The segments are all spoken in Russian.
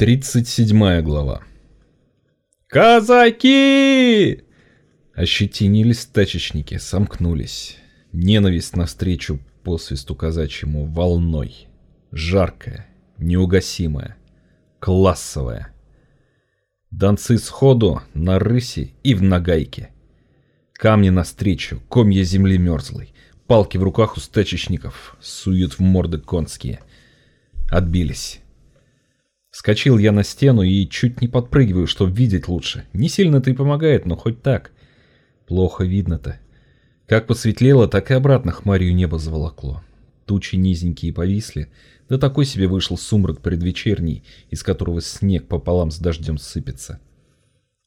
37 глава. «Казаки!» Ощетинились тачечники, сомкнулись. Ненависть навстречу по свисту казачьему волной. Жаркая, неугасимая, классовая. Донцы сходу на рыси и в нагайке. Камни навстречу, комья земли мерзлой. Палки в руках у стачечников, суют в морды конские. Отбились. Скочил я на стену и чуть не подпрыгиваю, чтобы видеть лучше. Не сильно-то и помогает, но хоть так. Плохо видно-то. Как посветлело, так и обратно хмарью небо заволокло. Тучи низенькие повисли, да такой себе вышел сумрак предвечерний, из которого снег пополам с дождем сыпется.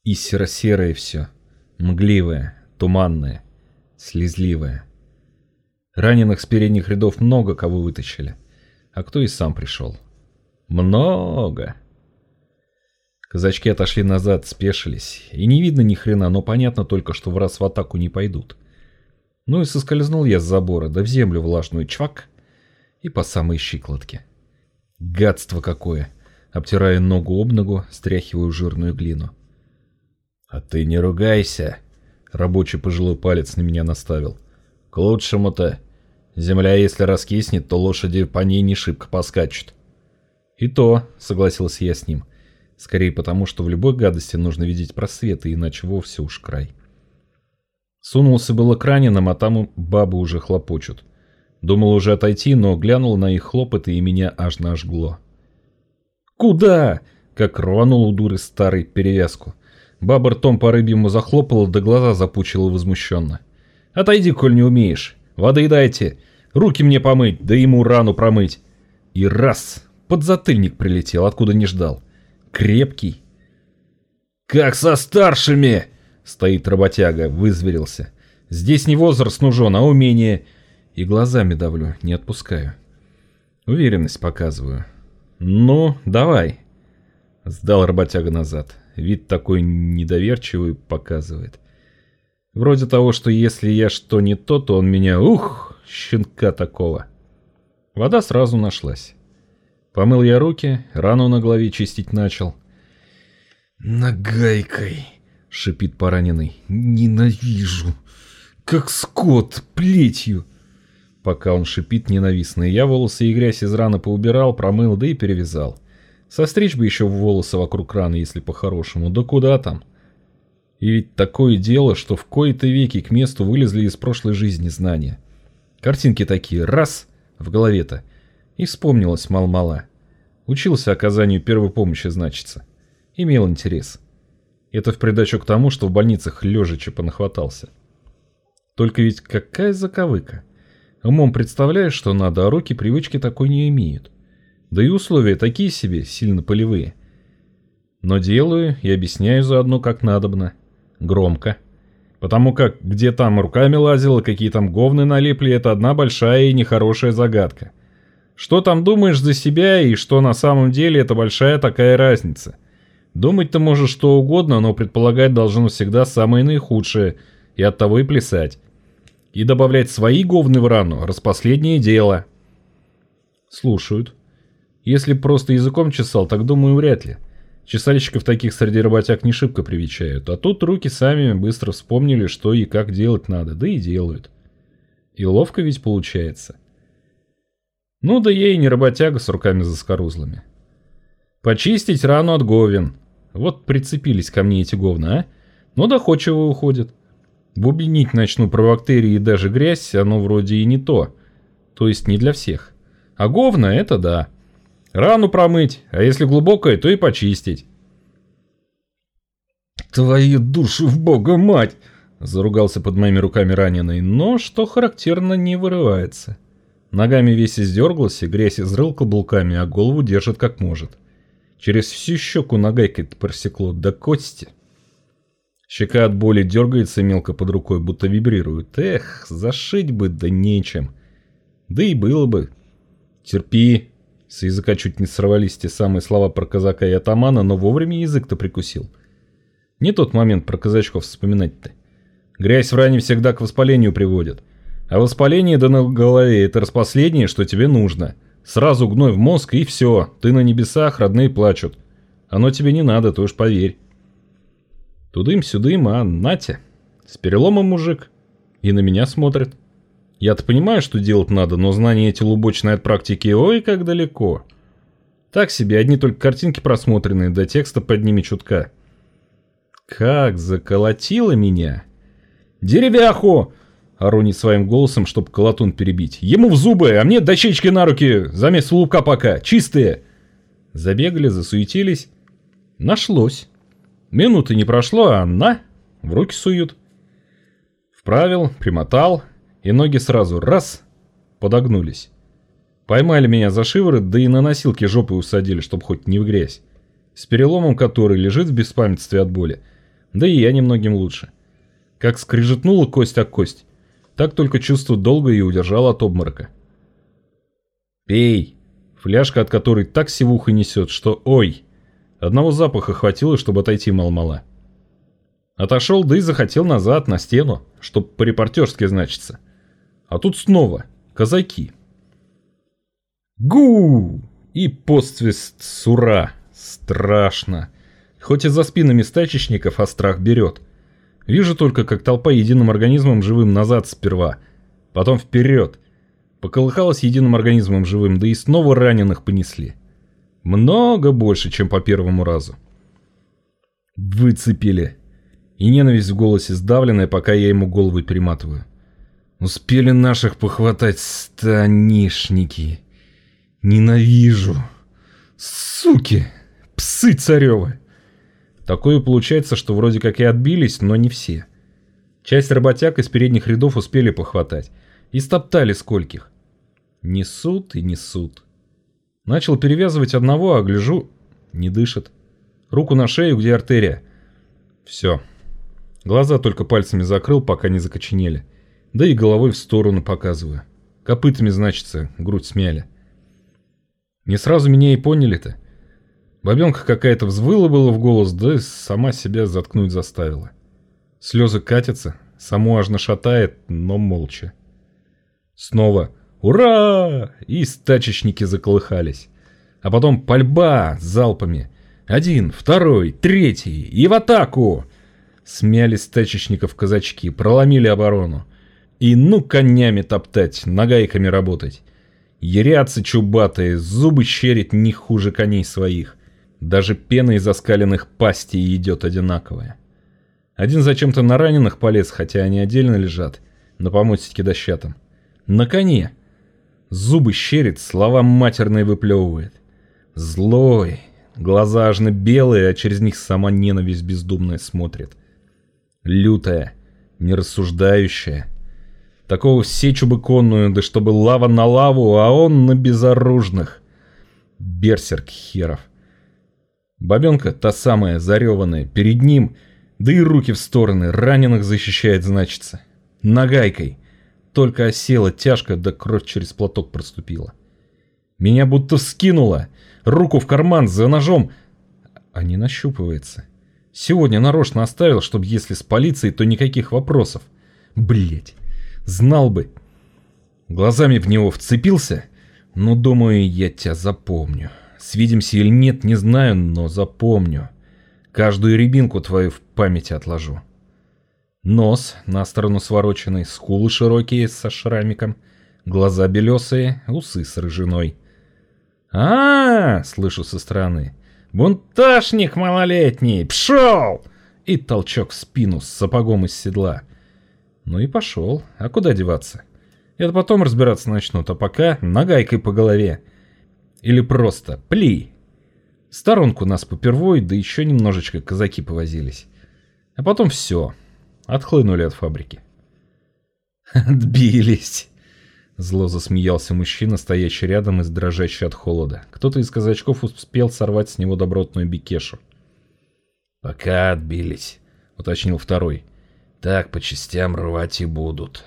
И серо-серое все, мгливое, туманное, слезливое. Раненых с передних рядов много кого вытащили, а кто и сам пришел. Много. Казачки отошли назад, спешились. И не видно ни хрена, но понятно только, что в раз в атаку не пойдут. Ну и соскользнул я с забора, да в землю влажную чвак и по самой щиколотке. Гадство какое! Обтирая ногу об ногу, стряхиваю жирную глину. «А ты не ругайся!» Рабочий пожилой палец на меня наставил. «К лучшему-то. Земля, если раскиснет, то лошади по ней не шибко поскачут». «И то», — согласился я с ним. Скорее потому, что в любой гадости нужно видеть просветы, иначе вовсе уж край. Сунулся было к раненым, а там бабы уже хлопочут. Думал уже отойти, но глянул на их хлопоты и меня аж нажгло. «Куда?» — как рванул у дуры старый перевязку. Баба ртом по рыбьему захлопала, да глаза запучила возмущенно. «Отойди, коль не умеешь. Воды дайте. Руки мне помыть, да ему рану промыть». И раз! Подзатыльник прилетел, откуда не ждал. Крепкий. «Как со старшими!» — стоит работяга, вызверился. «Здесь не возраст нужен, а умение...» И глазами давлю, не отпускаю. Уверенность показываю. «Ну, давай!» Сдал работяга назад. Вид такой недоверчивый показывает. Вроде того, что если я что не то, то он меня... Ух, щенка такого. Вода сразу нашлась. Помыл я руки, рану на голове чистить начал. «Нагайкой!» — шипит пораненный. «Ненавижу! Как скот, плетью!» Пока он шипит ненавистно, я волосы и грязь из раны поубирал, промыл, да и перевязал. Состричь бы еще волосы вокруг раны, если по-хорошему, да куда там? И ведь такое дело, что в кои-то веки к месту вылезли из прошлой жизни знания. Картинки такие, раз, в голове-то — и вспомнилось мал-мала. Учился оказанию первой помощи, значится. Имел интерес. Это в придачу к тому, что в больницах лежачи понахватался. Только ведь какая заковыка. Умом представляешь, что надо, а руки привычки такой не имеют. Да и условия такие себе, сильно полевые. Но делаю и объясняю заодно, как надобно. Громко. Потому как где там руками лазило, какие там говны налипли, это одна большая и нехорошая загадка. Что там думаешь за себя и что на самом деле это большая такая разница. Думать-то можешь что угодно, но предполагать должно всегда самое наихудшее, и от того и плясать. И добавлять свои говны в рану – распоследнее дело. Слушают. Если просто языком чесал, так думаю, вряд ли. Чесальщиков таких среди работяг не шибко привечают, а тут руки сами быстро вспомнили, что и как делать надо, да и делают. И ловко ведь получается. Ну да ей не работяга с руками заскорузлыми. Почистить рану от говен. Вот прицепились ко мне эти говна, а? Ну доходчиво уходит. Бубенить начну про бактерии и даже грязь, оно вроде и не то. То есть не для всех. А говна это да. Рану промыть, а если глубокая, то и почистить. «Твою душу в бога, мать!» Заругался под моими руками раненый, но, что характерно, не вырывается. Ногами весь издергался, грязь изрыл каблуками, а голову держит как может. Через всю щеку нагайкой-то просекло до кости. Щека от боли дергается мелко под рукой, будто вибрирует. Эх, зашить бы, да нечем. Да и было бы. Терпи. С языка чуть не сорвались те самые слова про казака и атамана, но вовремя язык-то прикусил. Не тот момент про казачков вспоминать-то. Грязь в ране всегда к воспалению приводит. А воспаление да на голове – это распоследнее, что тебе нужно. Сразу гной в мозг и все, ты на небесах, родные плачут. Оно тебе не надо, ты уж поверь. Тудым-сюдым, а Натя. С переломом мужик. И на меня смотрит. Я-то понимаю, что делать надо, но знания эти лубочные от практики ой как далеко. Так себе, одни только картинки просмотренные, до текста под ними чутка. Как заколотило меня. «Деревяху!» Ору своим голосом, чтобы колотун перебить. «Ему в зубы, а мне дощечки на руки, замес лука пока, чистые!» Забегали, засуетились. Нашлось. Минуты не прошло, а на, в руки суют. Вправил, примотал, и ноги сразу раз, подогнулись. Поймали меня за шиворот, да и на носилки жопы усадили, чтобы хоть не в грязь. С переломом который лежит в беспамятстве от боли. Да и я немногим лучше. Как скрижетнула кость о кость, так только чувство долго и удержал от обморока. «Пей!» Фляжка, от которой так сивуха несет, что ой! Одного запаха хватило, чтобы отойти мал-мала. Отошел, да и захотел назад, на стену, чтоб по-репортерски значится. А тут снова казаки. Гу! И подсвист сура. Страшно. Хоть и за спинами стачечников, а страх берет. Вижу только, как толпа единым организмом живым назад сперва, потом вперед. Поколыхалась единым организмом живым, да и снова раненых понесли. Много больше, чем по первому разу. Выцепили. И ненависть в голосе сдавленная, пока я ему голову перематываю. Успели наших похватать станишники. Ненавижу. Суки. Псы царевы. Такое получается, что вроде как и отбились, но не все. Часть работяг из передних рядов успели похватать. И стоптали скольких. Несут и несут. Начал перевязывать одного, а гляжу, не дышит. Руку на шею, где артерия. Все. Глаза только пальцами закрыл, пока не закоченели. Да и головой в сторону показываю. Копытами, значится, грудь смяли. Не сразу меня и поняли-то. Бабенка какая-то взвыла было в голос, да сама себя заткнуть заставила. Слезы катятся, саму аж нашатает, но молча. Снова «Ура!» и стачечники заколыхались. А потом пальба залпами. Один, второй, третий и в атаку! Смяли стачечников казачки, проломили оборону. И ну конями топтать, нагайками работать. Ярятся чубатые, зубы щерить не хуже коней своих. Даже пена из оскаленных пастей идет одинаковая. Один зачем-то на раненых полез, хотя они отдельно лежат, на помостике дощатом. На коне. Зубы щерит, слова матерные выплевывает. Злой. Глаза аж белые, а через них сама ненависть бездумная смотрит. Лютая, нерассуждающая. Такого сечу бы конную, да чтобы лава на лаву, а он на безоружных. Берсерк херов. Бабенка, та самая, зареванная, перед ним, да и руки в стороны, раненых защищает, значится. Нагайкой. Только осела тяжко, да кровь через платок проступила. Меня будто вскинуло. Руку в карман за ножом. А не нащупывается. Сегодня нарочно оставил, чтобы если с полицией, то никаких вопросов. Блять. Знал бы. Глазами в него вцепился. Но думаю, я тебя запомню. Свидимся или нет, не знаю, но запомню. Каждую рябинку твою в памяти отложу. Нос на сторону свороченный, скулы широкие со шрамиком, глаза белесые, усы с рыжиной. а, -а, -а слышу со стороны. «Бунташник малолетний! Пшел!» И толчок в спину с сапогом из седла. Ну и пошел. А куда деваться? Это потом разбираться начнут, а пока нагайкой по голове. Или просто «пли». Сторонку нас попервой, да еще немножечко казаки повозились. А потом все. Отхлынули от фабрики. «Отбились!» Зло засмеялся мужчина, стоящий рядом и дрожащий от холода. Кто-то из казачков успел сорвать с него добротную бикешу. «Пока отбились», — уточнил второй. «Так по частям рвать и будут».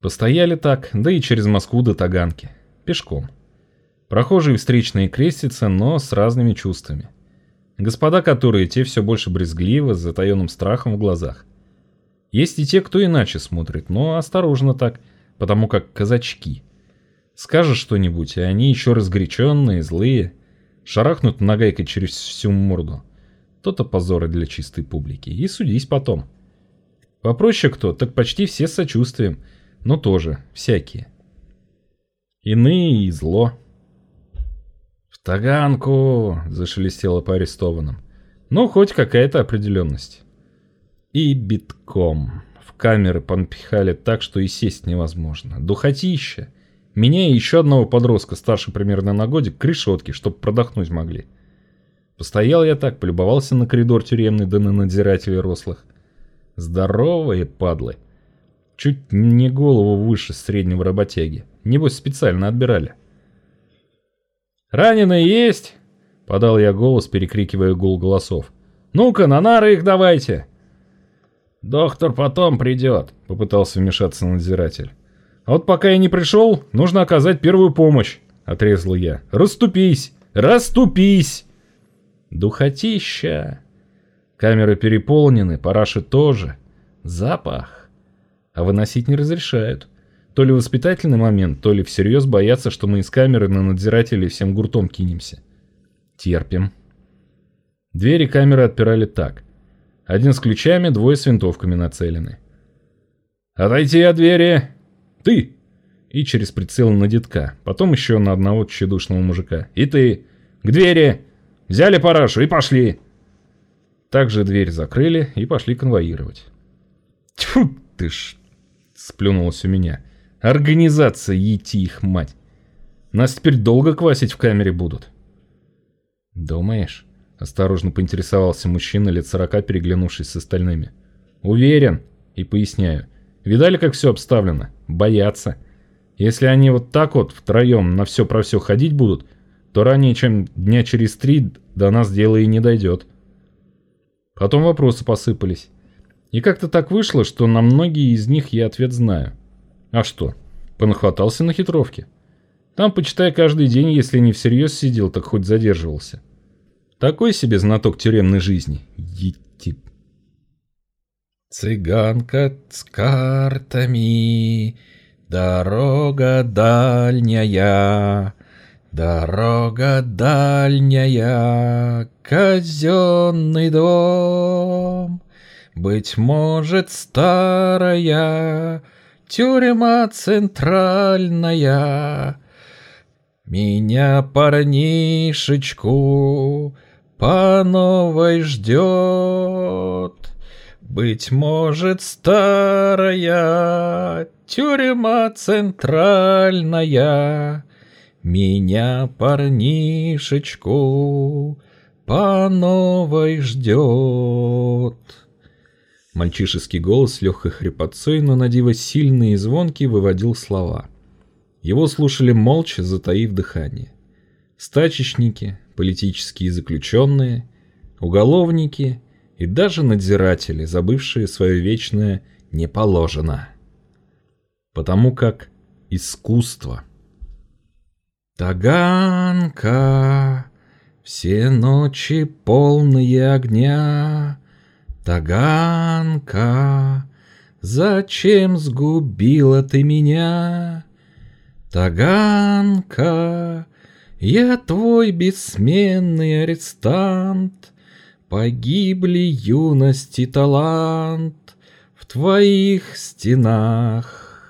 Постояли так, да и через Москву до Таганки. Пешком. Прохожие встречные крестятся, но с разными чувствами. Господа, которые те все больше брезгливо, с затаенным страхом в глазах. Есть и те, кто иначе смотрит, но осторожно так, потому как казачки. Скажешь что-нибудь, и они еще разгоряченные, злые. Шарахнут нагайкой через всю морду. То-то позоры для чистой публики. И судись потом. Попроще кто, так почти все с сочувствием. Но тоже, всякие. Иные и зло. «В таганку!» — зашелестело по арестованным. Ну, хоть какая-то определенность. И битком. В камеры понпихали так, что и сесть невозможно. Духотища. Меня и еще одного подростка, старше примерно на годик, к решетке, чтоб продохнуть могли. Постоял я так, полюбовался на коридор тюремный, да на надзирателей рослых. Здоровые падлы. Чуть не голову выше среднего работяги. Небось, специально отбирали. «Раненые есть?» — подал я голос, перекрикивая гул голосов. «Ну-ка, на нары их давайте!» «Доктор потом придет», — попытался вмешаться надзиратель. «А вот пока я не пришел, нужно оказать первую помощь», — отрезал я. «Раступись! Раступись!» «Духотища!» Камеры переполнены, параши тоже. Запах. А выносить не разрешают. То ли воспитательный момент, то ли всерьез боятся, что мы из камеры на надзирателей всем гуртом кинемся. Терпим. Двери камеры отпирали так. Один с ключами, двое с винтовками нацелены. «Отойти от двери! Ты!» И через прицел на детка, потом еще на одного тщедушного мужика. «И ты! К двери! Взяли парашу и пошли!» Также дверь закрыли и пошли конвоировать. «Тьфу ты ж!» — сплюнулось у меня. «Организация, ети их мать! Нас теперь долго квасить в камере будут!» «Думаешь?» Осторожно поинтересовался мужчина лет сорока, переглянувшись с остальными. «Уверен?» И поясняю. «Видали, как все обставлено? Боятся. Если они вот так вот втроем на все про все ходить будут, то ранее, чем дня через три, до нас дело и не дойдет». Потом вопросы посыпались. И как-то так вышло, что на многие из них я ответ знаю. А что? Понахватался на хитровке. Там, почитай, каждый день, если не всерьез сидел, так хоть задерживался. Такой себе знаток тюремной жизни. Етип. Цыганка с картами, дорога дальняя, дорога дальняя, казенный дом. Быть может, старая тюрьма центральная, меня парнишечку по новой ждет. Быть может, старая тюрьма центральная Меня, парнишечку, по новой ждет. Мальчишеский голос с легкой хрипотцой, но на диво сильный и звонкий выводил слова. Его слушали молча, затаив дыхание. Стачечники, политические заключенные, уголовники и даже надзиратели, забывшие свое вечное «не положено». Потому как искусство. Таганка, все ночи полные огня, Таганка, зачем сгубила ты меня? Таганка, я твой бессменный арестант, Погибли юность и талант В твоих стенах.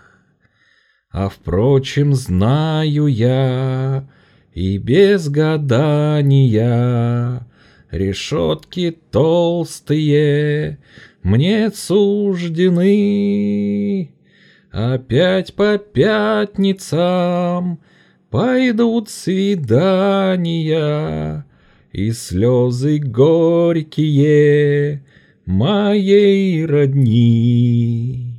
А впрочем, знаю я, И без гадания, Решетки толстые Мне суждены. Опять по пятницам Пойдут свидания и слезы горькие моей родни.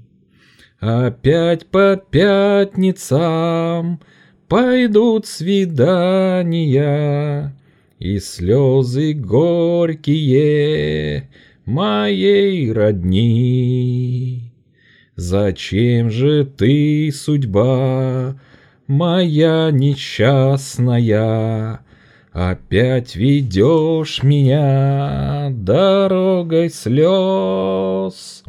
Опять по пятницам пойдут свидания и слезы горькие моей родни. Зачем же ты, судьба, моя несчастная, Опять ведешь меня дорогой слез.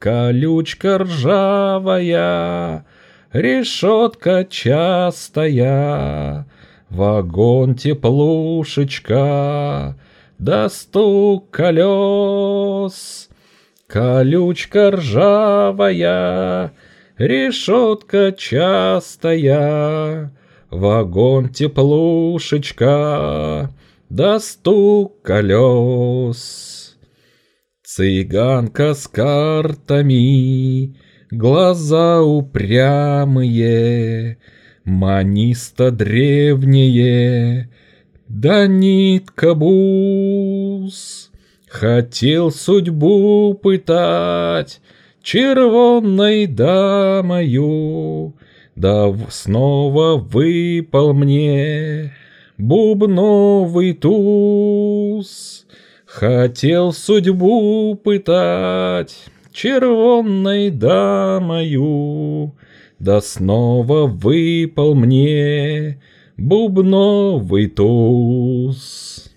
Колючка ржавая, решетка частая, Вагон теплушечка, да стук колес. Колючка ржавая, решетка частая, Вагон теплушечка, да стук колес. Цыганка с картами, глаза упрямые, Маниста древнее, да нитка бус. Хотел судьбу пытать червонной дамою, Да снова выпал мне бубновый туз. Хотел судьбу пытать червонной дамою, Да снова выпал мне бубновый туз.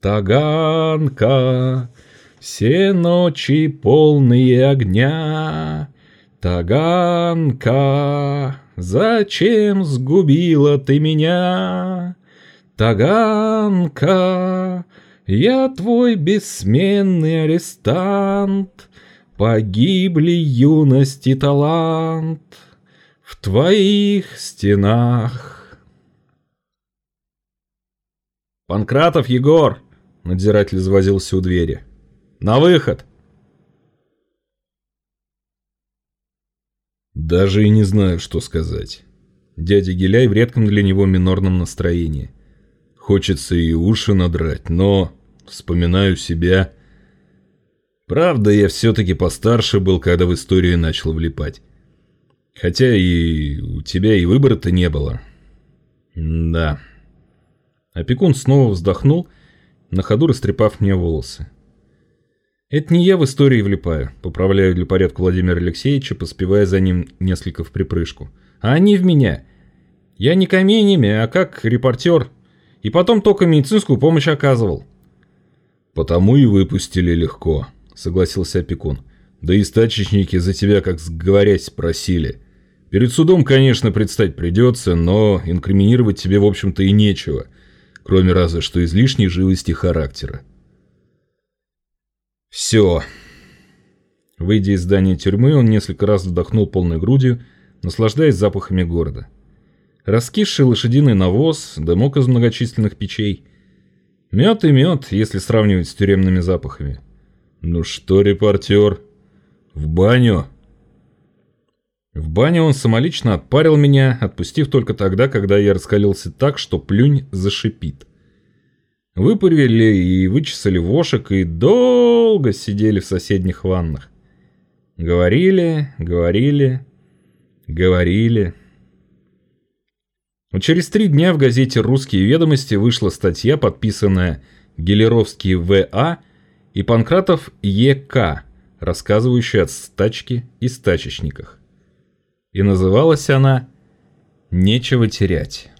Таганка, все ночи полные огня. Таганка, зачем сгубила ты меня? Таганка, я твой бессменный арестант, Погибли юность и талант в твоих стенах. Панкратов Егор! Надзиратель завозился у двери. «На выход!» Даже и не знаю, что сказать. Дядя Геляй в редком для него минорном настроении. Хочется и уши надрать, но... Вспоминаю себя. Правда, я все-таки постарше был, когда в историю начал влипать. Хотя и у тебя и выбора-то не было. Да. Опекун снова вздохнул на ходу растрепав мне волосы. Это не я в истории влипаю, поправляю для порядка Владимира Алексеевича, поспевая за ним несколько в припрыжку. А они в меня. Я не каменями, а как репортер. И потом только медицинскую помощь оказывал. Потому и выпустили легко, согласился опекун. Да и стачечники за тебя как сговорясь просили. Перед судом, конечно, предстать придется, но инкриминировать тебе, в общем-то, и нечего кроме разве что излишней живости характера. Все. Выйдя из здания тюрьмы, он несколько раз вдохнул полной грудью, наслаждаясь запахами города. Раскисший лошадиный навоз, дымок из многочисленных печей. Мед и мед, если сравнивать с тюремными запахами. Ну что, репортер, в баню? В бане он самолично отпарил меня, отпустив только тогда, когда я раскалился так, что плюнь зашипит. Выпарили и вычесали вошек и долго сидели в соседних ваннах. Говорили, говорили, говорили. Но через три дня в газете «Русские ведомости» вышла статья, подписанная Гелеровский В.А. и Панкратов Е.К., рассказывающая о стачке и стачечниках и называлась она «Нечего терять».